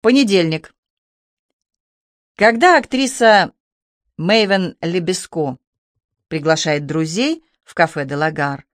Понедельник. Когда актриса Мэйвен Лебеско приглашает друзей в кафе «Делагар»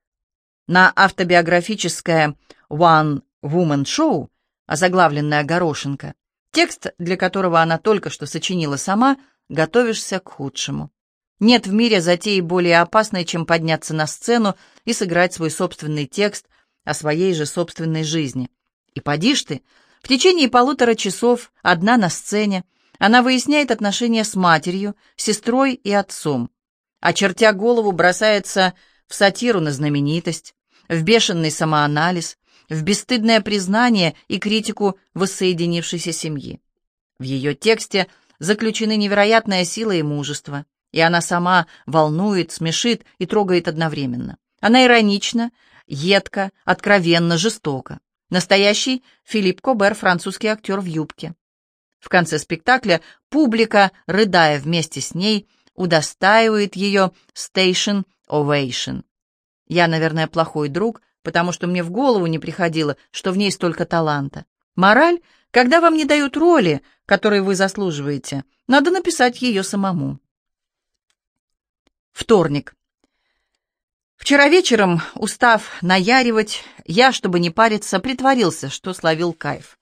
на автобиографическое «One Woman Show», озаглавленное «Горошинка», текст, для которого она только что сочинила сама, готовишься к худшему. Нет в мире затеи более опасной, чем подняться на сцену и сыграть свой собственный текст о своей же собственной жизни. И поди ж ты, в течение полутора часов, одна на сцене, она выясняет отношения с матерью, сестрой и отцом. Очертя голову, бросается в сатиру на знаменитость, в бешеный самоанализ, в бесстыдное признание и критику воссоединившейся семьи. В ее тексте заключены невероятная сила и мужество, и она сама волнует, смешит и трогает одновременно. Она иронична, едко, откровенно, жестоко. Настоящий Филипп Кобер, французский актер в юбке. В конце спектакля публика, рыдая вместе с ней, удостаивает ее «Station Ovation». Я, наверное, плохой друг, потому что мне в голову не приходило, что в ней столько таланта. Мораль, когда вам не дают роли, которые вы заслуживаете, надо написать ее самому. Вторник. Вчера вечером, устав наяривать, я, чтобы не париться, притворился, что словил кайф.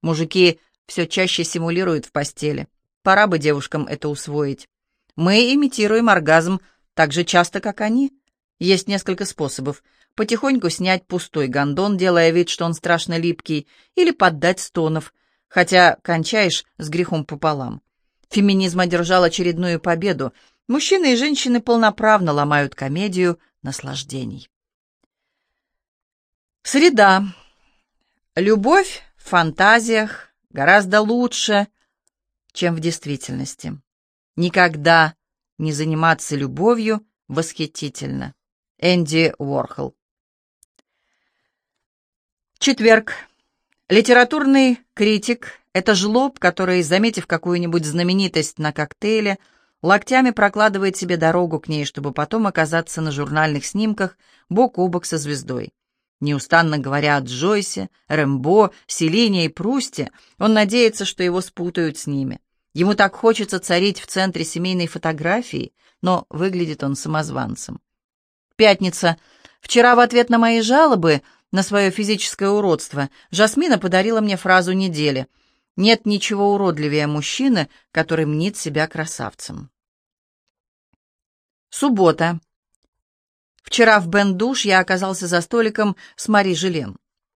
Мужики все чаще симулируют в постели. Пора бы девушкам это усвоить. Мы имитируем оргазм так же часто, как они. Есть несколько способов. Потихоньку снять пустой гондон, делая вид, что он страшно липкий, или поддать стонов, хотя кончаешь с грехом пополам. Феминизм одержал очередную победу. Мужчины и женщины полноправно ломают комедию наслаждений. Среда. Любовь в фантазиях гораздо лучше, чем в действительности. Никогда не заниматься любовью восхитительно. Энди Уорхол. Четверг. Литературный критик — это жлоб, который, заметив какую-нибудь знаменитость на коктейле, локтями прокладывает себе дорогу к ней, чтобы потом оказаться на журнальных снимках бок о бок со звездой. Неустанно говоря о Джойсе, Рэмбо, Селине и Прусте, он надеется, что его спутают с ними. Ему так хочется царить в центре семейной фотографии, но выглядит он самозванцем. Пятница. Вчера в ответ на мои жалобы на свое физическое уродство Жасмина подарила мне фразу недели — нет ничего уродливее мужчины, который мнит себя красавцем. Суббота. Вчера в Бендуш я оказался за столиком с Мари Жилен.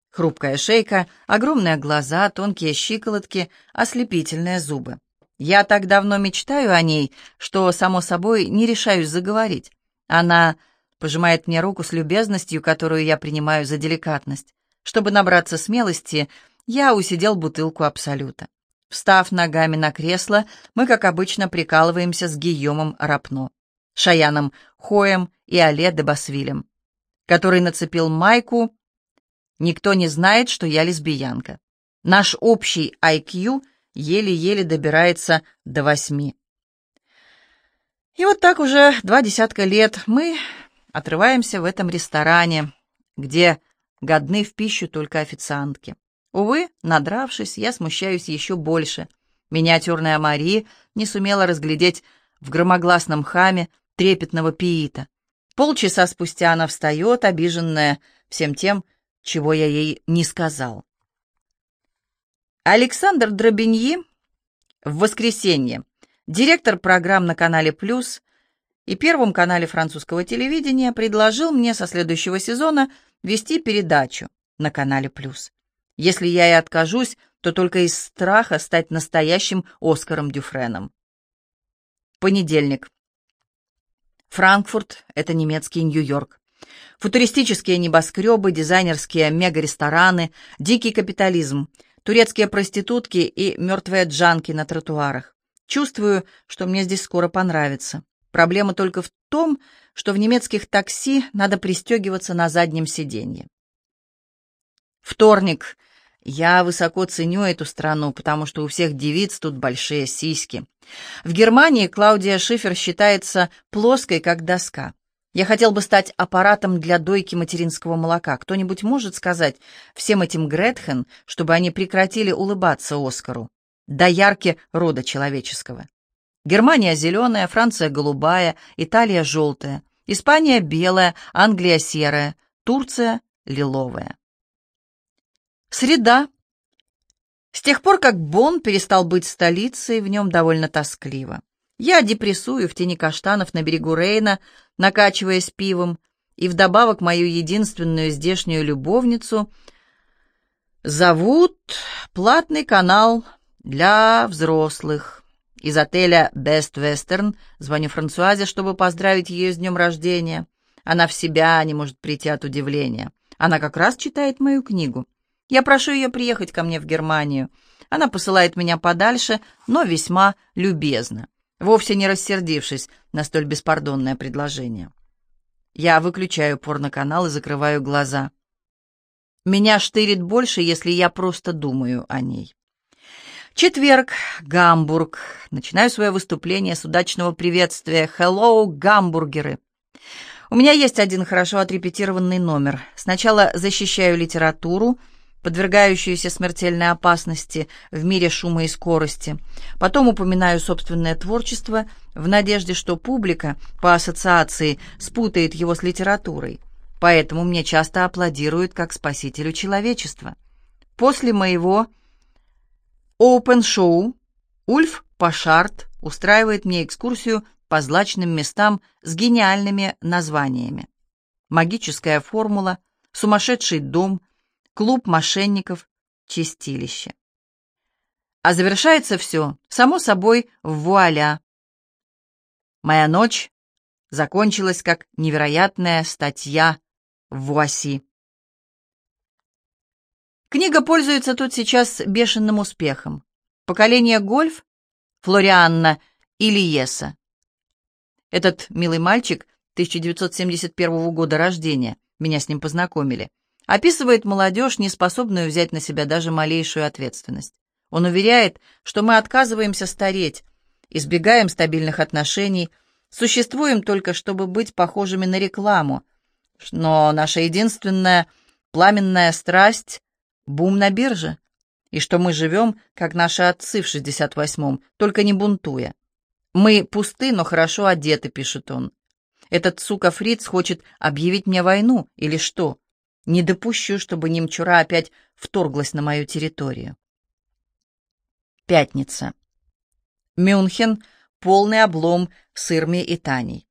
Хрупкая шейка, огромные глаза, тонкие щиколотки, ослепительные зубы. Я так давно мечтаю о ней, что, само собой, не решаюсь заговорить. Она пожимает мне руку с любезностью, которую я принимаю за деликатность. Чтобы набраться смелости, я усидел бутылку Абсолюта. Встав ногами на кресло, мы, как обычно, прикалываемся с Гийомом Рапно, Шаяном Хоем и Але де который нацепил майку «Никто не знает, что я лесбиянка». Наш общий IQ еле-еле добирается до восьми. И вот так уже два десятка лет мы отрываемся в этом ресторане, где годны в пищу только официантки. Увы, надравшись, я смущаюсь еще больше. Миниатюрная Мари не сумела разглядеть в громогласном хаме трепетного пиита. Полчаса спустя она встает, обиженная всем тем, чего я ей не сказал. Александр Дробиньи в воскресенье, директор программ на канале «Плюс» и Первом канале французского телевидения, предложил мне со следующего сезона вести передачу на канале «Плюс». Если я и откажусь, то только из страха стать настоящим Оскаром Дюфреном. Понедельник. Франкфурт — это немецкий Нью-Йорк. Футуристические небоскребы, дизайнерские мега-рестораны, дикий капитализм, турецкие проститутки и мертвые джанки на тротуарах. Чувствую, что мне здесь скоро понравится. Проблема только в том, что в немецких такси надо пристегиваться на заднем сиденье. Вторник. Я высоко ценю эту страну, потому что у всех девиц тут большие сиськи. В Германии Клаудия Шифер считается плоской, как доска. Я хотел бы стать аппаратом для дойки материнского молока. Кто-нибудь может сказать всем этим Гретхен, чтобы они прекратили улыбаться Оскару? До ярки рода человеческого. Германия зеленая, Франция голубая, Италия желтая, Испания белая, Англия серая, Турция лиловая. Среда. С тех пор, как Бонн перестал быть столицей, в нем довольно тоскливо. Я депрессую в тени каштанов на берегу Рейна, накачиваясь пивом, и вдобавок мою единственную здешнюю любовницу зовут платный канал для взрослых. Из отеля Best Western звоню Франсуазе, чтобы поздравить ее с днем рождения. Она в себя не может прийти от удивления. Она как раз читает мою книгу. Я прошу ее приехать ко мне в Германию. Она посылает меня подальше, но весьма любезно вовсе не рассердившись на столь беспардонное предложение. Я выключаю порноканал и закрываю глаза. Меня штырит больше, если я просто думаю о ней. Четверг, Гамбург. Начинаю свое выступление с удачного приветствия. «Hello, гамбургеры!» У меня есть один хорошо отрепетированный номер. Сначала защищаю литературу, подвергающуюся смертельной опасности в мире шума и скорости. Потом упоминаю собственное творчество в надежде, что публика по ассоциации спутает его с литературой. Поэтому мне часто аплодируют как спасителю человечества. После моего open-шоу Ульф Пашарт устраивает мне экскурсию по злачным местам с гениальными названиями. Магическая формула, сумасшедший дом – клуб мошенников, чистилище. А завершается все, само собой, в вуаля. Моя ночь закончилась как невероятная статья в Вуаси. Книга пользуется тут сейчас бешеным успехом. Поколение гольф, Флорианна Ильеса. Этот милый мальчик 1971 года рождения, меня с ним познакомили, описывает молодежь, не способную взять на себя даже малейшую ответственность. Он уверяет, что мы отказываемся стареть, избегаем стабильных отношений, существуем только, чтобы быть похожими на рекламу. Но наша единственная пламенная страсть — бум на бирже, и что мы живем, как наши отцы в 68-м, только не бунтуя. «Мы пусты, но хорошо одеты», — пишет он. «Этот сука Фриц хочет объявить мне войну, или что?» Не допущу, чтобы немчура опять вторглась на мою территорию. Пятница. Мюнхен — полный облом с Ирми и Таней.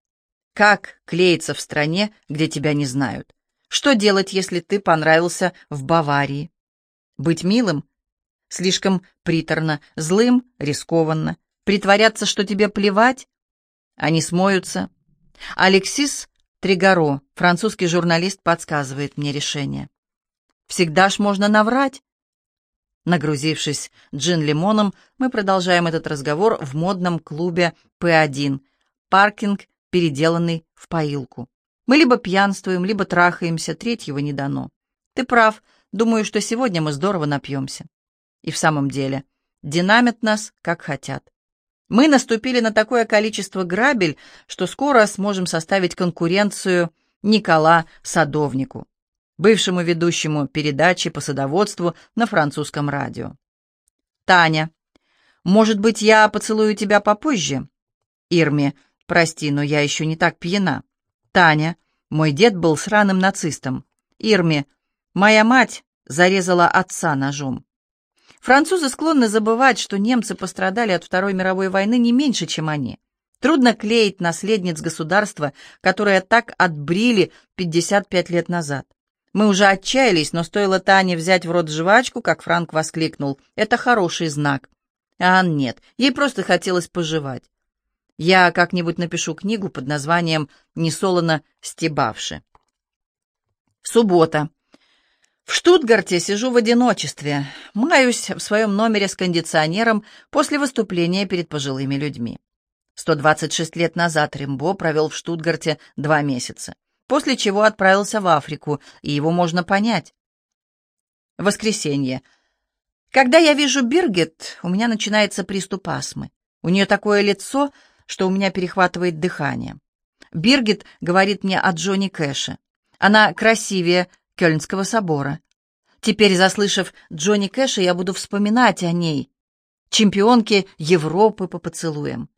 Как клеиться в стране, где тебя не знают? Что делать, если ты понравился в Баварии? Быть милым? Слишком приторно, злым, рискованно. Притворяться, что тебе плевать? Они смоются. Алексис Тригаро, французский журналист, подсказывает мне решение. Всегда ж можно наврать. Нагрузившись джин-лимоном, мы продолжаем этот разговор в модном клубе P1. Паркинг, переделанный в поилку. Мы либо пьянствуем, либо трахаемся, третьего не дано. Ты прав, думаю, что сегодня мы здорово напьемся. И в самом деле, динамит нас, как хотят. Мы наступили на такое количество грабель, что скоро сможем составить конкуренцию Никола Садовнику, бывшему ведущему передачи по садоводству на французском радио. Таня. Может быть, я поцелую тебя попозже? Ирме. Прости, но я еще не так пьяна. Таня. Мой дед был сраным нацистом. Ирме. Моя мать зарезала отца ножом. Французы склонны забывать, что немцы пострадали от Второй мировой войны не меньше, чем они. Трудно клеить наследниц государства, которое так отбрили 55 лет назад. Мы уже отчаялись, но стоило Тане взять в рот жвачку, как Франк воскликнул. Это хороший знак. А нет, ей просто хотелось пожевать. Я как-нибудь напишу книгу под названием «Несолоно стебавши». Суббота. В Штутгарте сижу в одиночестве, маюсь в своем номере с кондиционером после выступления перед пожилыми людьми. 126 лет назад Римбо провел в Штутгарте два месяца, после чего отправился в Африку, и его можно понять. Воскресенье. Когда я вижу Биргет, у меня начинается приступ астмы. У нее такое лицо, что у меня перехватывает дыхание. Биргит говорит мне о Джонни Кэше. Она красивее Кёльнского собора. Теперь, заслышав Джонни Кэша, я буду вспоминать о ней, чемпионке Европы по поцелуям.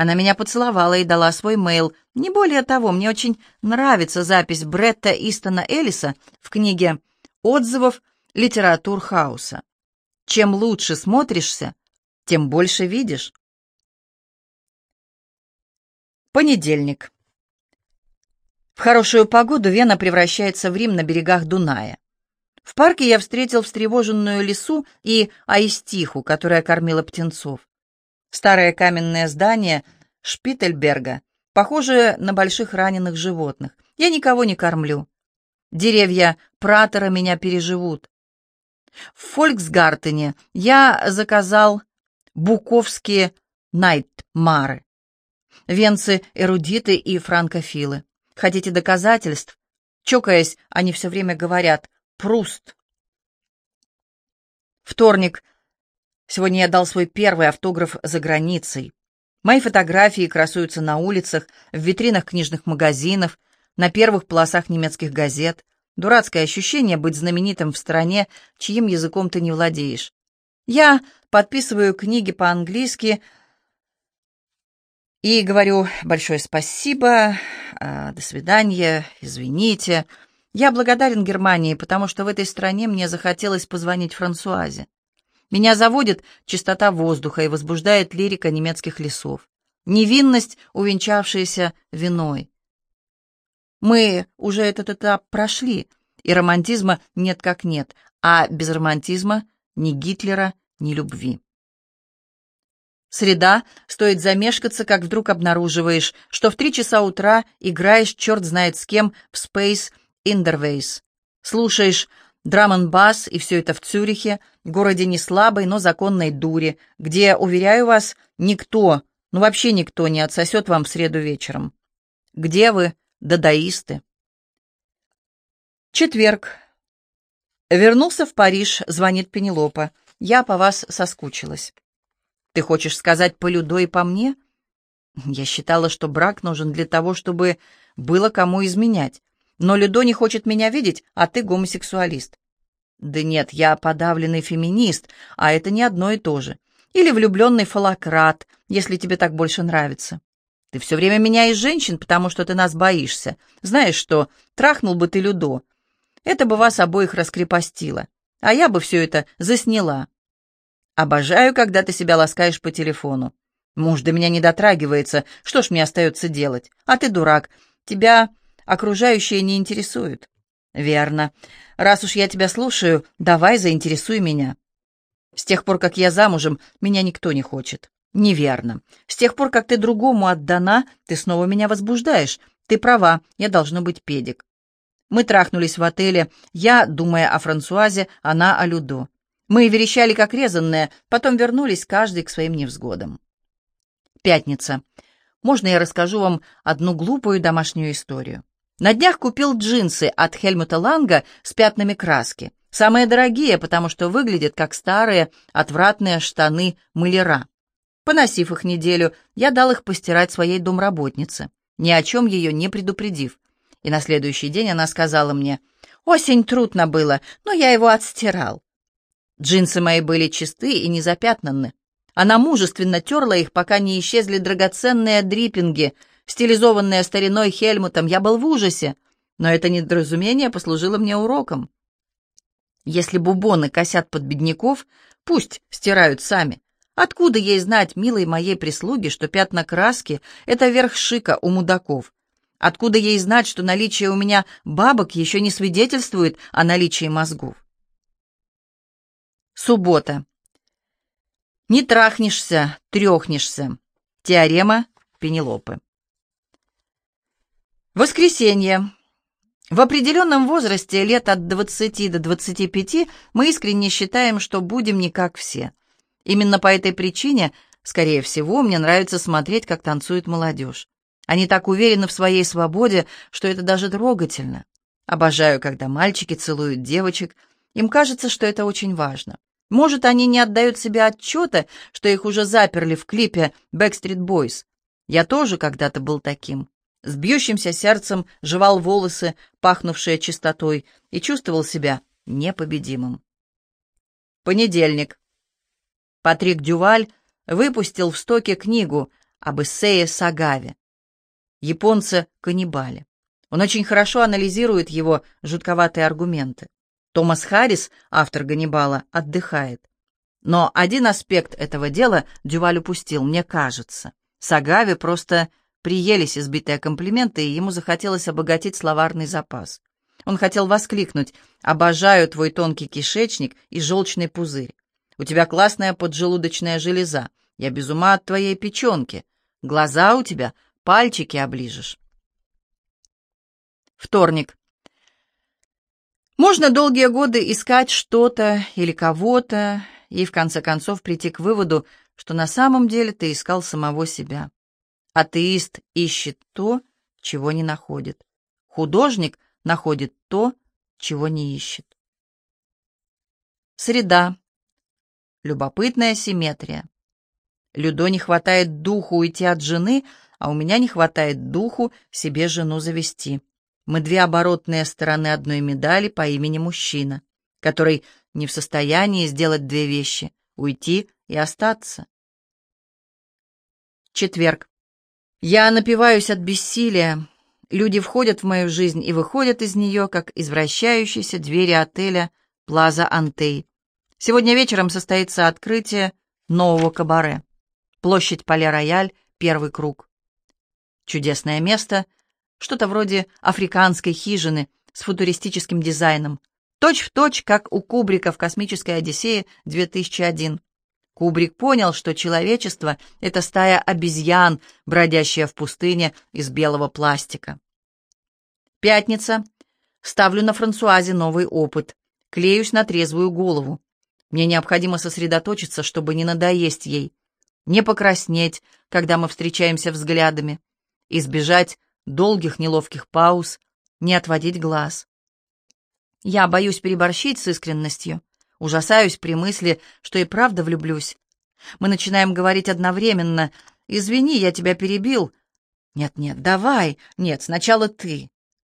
Она меня поцеловала и дала свой мейл. Не более того, мне очень нравится запись Бретта Истона Эллиса в книге «Отзывов литератур хаоса». Чем лучше смотришься, тем больше видишь. Понедельник. В хорошую погоду Вена превращается в Рим на берегах Дуная. В парке я встретил встревоженную лису и аистиху, которая кормила птенцов. Старое каменное здание Шпительберга, похожее на больших раненых животных. Я никого не кормлю. Деревья Пратора меня переживут. В Фольксгартене я заказал буковские найтмары. Венцы эрудиты и франкофилы. Хотите доказательств? Чокаясь, они все время говорят «Пруст». Вторник. Сегодня я дал свой первый автограф за границей. Мои фотографии красуются на улицах, в витринах книжных магазинов, на первых полосах немецких газет. Дурацкое ощущение быть знаменитым в стране, чьим языком ты не владеешь. Я подписываю книги по-английски и говорю большое спасибо, а, до свидания, извините. Я благодарен Германии, потому что в этой стране мне захотелось позвонить Франсуазе. Меня заводит чистота воздуха и возбуждает лирика немецких лесов. Невинность, увенчавшаяся виной. Мы уже этот этап прошли, и романтизма нет как нет, а без романтизма ни Гитлера, ни любви. Среда, стоит замешкаться, как вдруг обнаруживаешь, что в три часа утра играешь черт знает с кем в Space Interways. Слушаешь драм-н-бас, и все это в Цюрихе, городе не слабой, но законной дури, где, уверяю вас, никто, ну вообще никто не отсосет вам в среду вечером. Где вы, дадаисты? Четверг. Вернулся в Париж, звонит Пенелопа. Я по вас соскучилась. Ты хочешь сказать по Людо и по мне? Я считала, что брак нужен для того, чтобы было кому изменять. Но Людо не хочет меня видеть, а ты гомосексуалист. Да нет, я подавленный феминист, а это не одно и то же. Или влюбленный фалакрат, если тебе так больше нравится. Ты все время меняешь женщин, потому что ты нас боишься. Знаешь что, трахнул бы ты Людо. Это бы вас обоих раскрепостило. А я бы все это засняла. Обожаю, когда ты себя ласкаешь по телефону. Муж до меня не дотрагивается, что ж мне остается делать? А ты дурак, тебя окружающие не интересуют. Верно. Раз уж я тебя слушаю, давай заинтересуй меня. С тех пор, как я замужем, меня никто не хочет. Неверно. С тех пор, как ты другому отдана, ты снова меня возбуждаешь. Ты права, я должно быть педик. Мы трахнулись в отеле, я, думая о Франсуазе, она о Людо. Мы верещали, как резанные, потом вернулись каждый к своим невзгодам. Пятница. Можно я расскажу вам одну глупую домашнюю историю? На днях купил джинсы от Хельмута Ланга с пятнами краски. Самые дорогие, потому что выглядят как старые, отвратные штаны мыляра. Поносив их неделю, я дал их постирать своей домработнице, ни о чем ее не предупредив. И на следующий день она сказала мне, «Осень трудно было, но я его отстирал». Джинсы мои были чисты и не запятнаны. Она мужественно терла их, пока не исчезли драгоценные дриппинги — стилизованная стариной Хельмутом, я был в ужасе, но это недоразумение послужило мне уроком. Если бубоны косят под бедняков, пусть стирают сами. Откуда ей знать, милой моей прислуги, что пятна краски — это верх шика у мудаков? Откуда ей знать, что наличие у меня бабок еще не свидетельствует о наличии мозгов? Суббота. Не трахнешься, трехнешься. Теорема Пенелопы. Воскресенье. В определенном возрасте, лет от 20 до 25, мы искренне считаем, что будем не как все. Именно по этой причине, скорее всего, мне нравится смотреть, как танцует молодежь. Они так уверены в своей свободе, что это даже трогательно. Обожаю, когда мальчики целуют девочек. Им кажется, что это очень важно. Может, они не отдают себе отчета, что их уже заперли в клипе Backstreet Boys. Я тоже когда-то был таким. С бьющимся сердцем жевал волосы, пахнувшие чистотой, и чувствовал себя непобедимым. Понедельник. Патрик Дюваль выпустил в стоке книгу об эссее Сагаве. Японцы-каннибали. Он очень хорошо анализирует его жутковатые аргументы. Томас Харрис, автор «Ганнибала», отдыхает. Но один аспект этого дела Дюваль упустил, мне кажется. Сагаве просто приелись избитые комплименты, и ему захотелось обогатить словарный запас. Он хотел воскликнуть «Обожаю твой тонкий кишечник и желчный пузырь. У тебя классная поджелудочная железа. Я без ума от твоей печенки. Глаза у тебя, пальчики оближешь». Вторник. Можно долгие годы искать что-то или кого-то и в конце концов прийти к выводу, что на самом деле ты искал самого себя. Атеист ищет то, чего не находит. Художник находит то, чего не ищет. Среда. Любопытная симметрия. Людо не хватает духу уйти от жены, а у меня не хватает духу себе жену завести. Мы две оборотные стороны одной медали по имени мужчина, который не в состоянии сделать две вещи — уйти и остаться. Четверг. Я напиваюсь от бессилия. Люди входят в мою жизнь и выходят из нее, как из вращающейся двери отеля «Плаза Антей». Сегодня вечером состоится открытие нового кабаре. Площадь Пале-Рояль, первый круг. Чудесное место — что-то вроде африканской хижины с футуристическим дизайном, точь в точь, как у Кубрика в «Космической Одиссее» 2001. Кубрик понял, что человечество — это стая обезьян, бродящая в пустыне из белого пластика. Пятница. Ставлю на Франсуазе новый опыт. Клеюсь на трезвую голову. Мне необходимо сосредоточиться, чтобы не надоесть ей. Не покраснеть, когда мы встречаемся взглядами. Избежать долгих неловких пауз, не отводить глаз. Я боюсь переборщить с искренностью, ужасаюсь при мысли, что и правда влюблюсь. Мы начинаем говорить одновременно. «Извини, я тебя перебил». «Нет-нет, давай. Нет, сначала ты».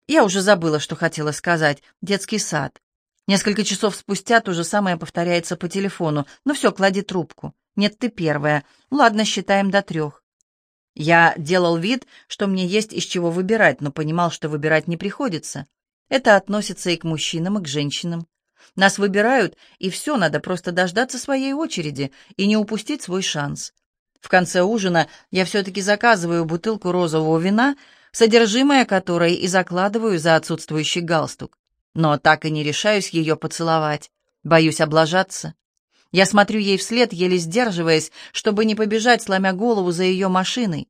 Я уже забыла, что хотела сказать. Детский сад. Несколько часов спустя то же самое повторяется по телефону. Ну все, клади трубку. Нет, ты первая. Ладно, считаем до трех. Я делал вид, что мне есть из чего выбирать, но понимал, что выбирать не приходится. Это относится и к мужчинам, и к женщинам. Нас выбирают, и все, надо просто дождаться своей очереди и не упустить свой шанс. В конце ужина я все-таки заказываю бутылку розового вина, содержимое которой и закладываю за отсутствующий галстук. Но так и не решаюсь ее поцеловать. Боюсь облажаться. Я смотрю ей вслед, еле сдерживаясь, чтобы не побежать, сломя голову за ее машиной.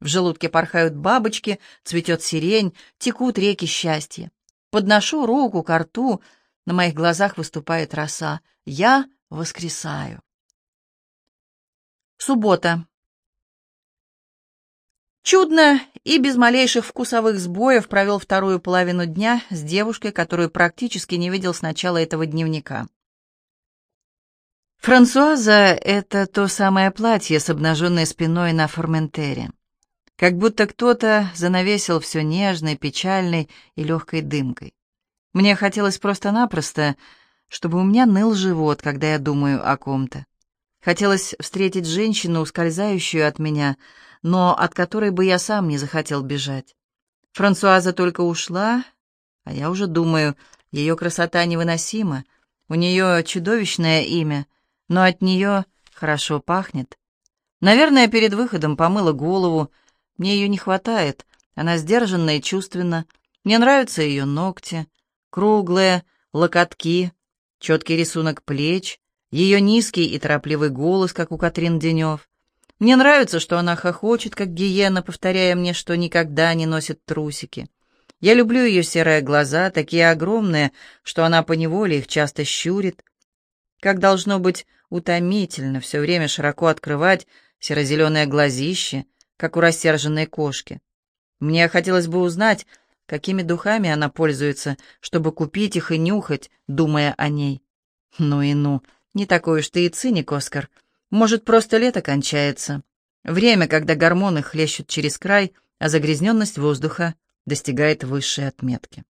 В желудке порхают бабочки, цветет сирень, текут реки счастья. Подношу руку к рту, на моих глазах выступает роса. Я воскресаю. Суббота. Чудно и без малейших вкусовых сбоев провел вторую половину дня с девушкой, которую практически не видел с начала этого дневника. Франсуаза — это то самое платье с обнаженной спиной на Форментере. Как будто кто-то занавесил все нежной, печальной и легкой дымкой. Мне хотелось просто-напросто, чтобы у меня ныл живот, когда я думаю о ком-то. Хотелось встретить женщину, ускользающую от меня, но от которой бы я сам не захотел бежать. Франсуаза только ушла, а я уже думаю, ее красота невыносима, у нее чудовищное имя — но от нее хорошо пахнет. Наверное, перед выходом помыла голову. Мне ее не хватает. Она сдержанна и чувственна. Мне нравятся ее ногти, круглые, локотки, четкий рисунок плеч, ее низкий и торопливый голос, как у Катрин Денев. Мне нравится, что она хохочет, как гиена, повторяя мне, что никогда не носит трусики. Я люблю ее серые глаза, такие огромные, что она поневоле их часто щурит. Как должно быть утомительно все время широко открывать серо-зеленое глазище, как у рассерженной кошки. Мне хотелось бы узнать, какими духами она пользуется, чтобы купить их и нюхать, думая о ней. Ну и ну, не такой уж ты и циник, Оскар. Может, просто лето кончается. Время, когда гормоны хлещут через край, а загрязненность воздуха достигает высшей отметки.